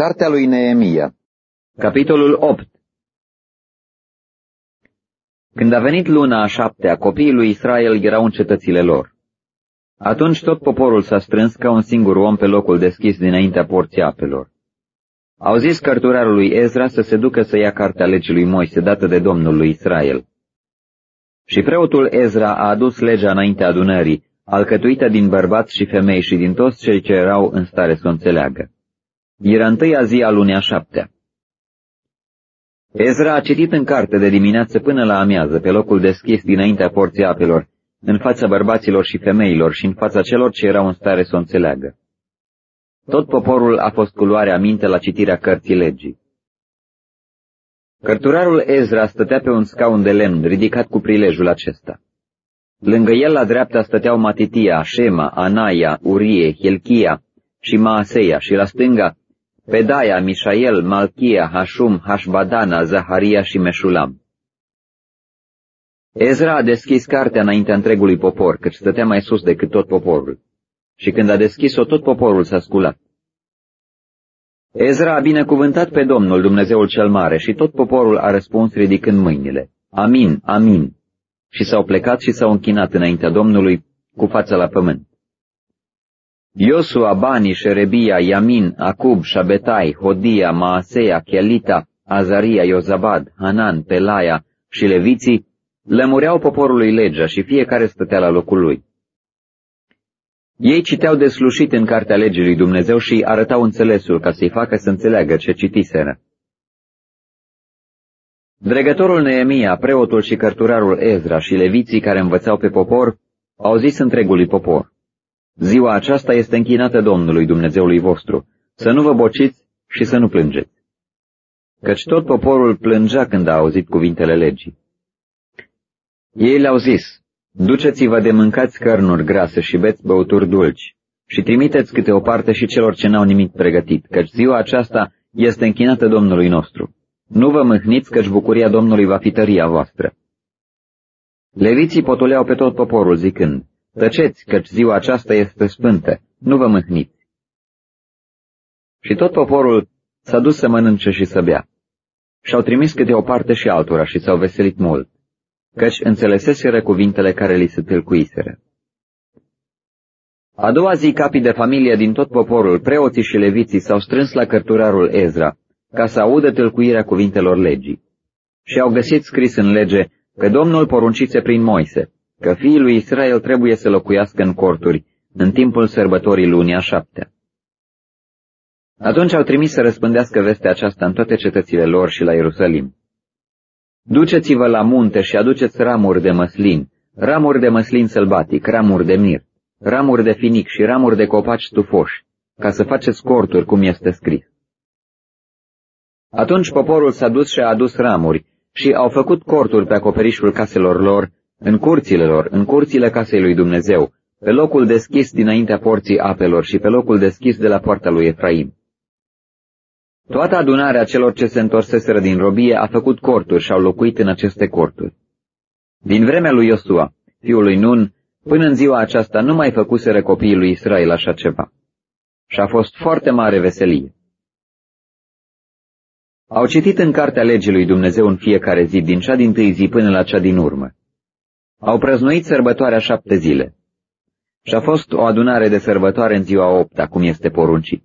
Cartea lui Neemia Capitolul 8 Când a venit luna a șaptea, copiii lui Israel erau în cetățile lor. Atunci tot poporul s-a strâns ca un singur om pe locul deschis dinaintea porții apelor. Au zis cărturarului Ezra să se ducă să ia cartea legii lui Moise dată de Domnul lui Israel. Și preotul Ezra a adus legea înaintea adunării, alcătuită din bărbați și femei și din toți cei ce erau în stare să o înțeleagă. Era întâia zi a lunii a șaptea. Ezra a citit în carte de dimineață până la amiază, pe locul deschis dinaintea porții apelor, în fața bărbaților și femeilor și în fața celor ce erau în stare să o înțeleagă. Tot poporul a fost cu luare aminte la citirea cărții legii. Cărturarul Ezra stătea pe un scaun de lemn ridicat cu prilejul acesta. Lângă el la dreapta stăteau Matitia, Shema, Anaia, Urie, Hilchia și Maaseia și la stânga Pedaia, Mișael, Malchia, Hashum, Hashbadana, Zaharia și Meșulam. Ezra a deschis cartea înaintea întregului popor, căci stătea mai sus decât tot poporul. Și când a deschis-o, tot poporul s-a sculat. Ezra a binecuvântat pe Domnul Dumnezeul cel Mare și tot poporul a răspuns ridicând mâinile. Amin, amin. Și s-au plecat și s-au închinat înaintea Domnului cu fața la pământ. Iosua, Bani, Sherebia, Yamin, Acub, Shabetai, Hodia, Maaseia, Chelita, Azaria, Iozabad, Hanan, Pelaia și leviții lămureau poporului legea și fiecare stătea la locul lui. Ei citeau deslușit în cartea legii lui Dumnezeu și arătau înțelesul ca să-i facă să înțeleagă ce citiseră. Dregătorul Neemia, preotul și cărturarul Ezra și leviții care învățau pe popor, au zis întregului popor, Ziua aceasta este închinată Domnului Dumnezeului vostru, să nu vă bociți și să nu plângeți. Căci tot poporul plângea când a auzit cuvintele legii. Ei le-au zis, duceți-vă de mâncați cărnuri grase și beți băuturi dulci și trimiteți câte o parte și celor ce n-au nimic pregătit, căci ziua aceasta este închinată Domnului nostru. Nu vă mâhniți, căci bucuria Domnului va fi tăria voastră. Leviții potoleau pe tot poporul zicând, Tăceți, căci ziua aceasta este sfântă, nu vă mâhniți. Și tot poporul s-a dus să mănânce și să bea. Și-au trimis câte o parte și altora și s-au veselit mult, căci înțeleseseră cuvintele care li se tâlcuiseră. A doua zi, capii de familie din tot poporul, preoții și leviții s-au strâns la cărturarul Ezra, ca să audă tâlcuirea cuvintelor legii. Și au găsit scris în lege că Domnul poruncise prin Moise, că fiii lui Israel trebuie să locuiască în corturi în timpul sărbătorii lunii a șaptea. Atunci au trimis să răspândească vestea aceasta în toate cetățile lor și la Ierusalim. Duceți-vă la munte și aduceți ramuri de măslin, ramuri de măslin sălbatic, ramuri de mir, ramuri de finic și ramuri de copaci stufoși, ca să faceți corturi cum este scris. Atunci poporul s-a dus și a adus ramuri și au făcut corturi pe acoperișul caselor lor în curțile lor, în curțile casei lui Dumnezeu, pe locul deschis dinaintea porții apelor și pe locul deschis de la poarta lui Efraim. Toată adunarea celor ce se întorseseră din robie a făcut corturi și au locuit în aceste corturi. Din vremea lui Iosua, fiul lui Nun, până în ziua aceasta nu mai făcuseră copiii lui Israel așa ceva. Și a fost foarte mare veselie. Au citit în cartea legii lui Dumnezeu în fiecare zi, din cea din tâi zi până la cea din urmă. Au prăznuit sărbătoarea șapte zile. Și a fost o adunare de sărbătoare în ziua opta, cum este poruncit.